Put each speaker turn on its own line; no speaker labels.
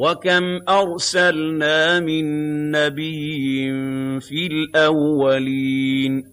وَكَمْ أَرْسَلْنَا مِن نَّبِيٍّ فِي الْأَوَّلِينَ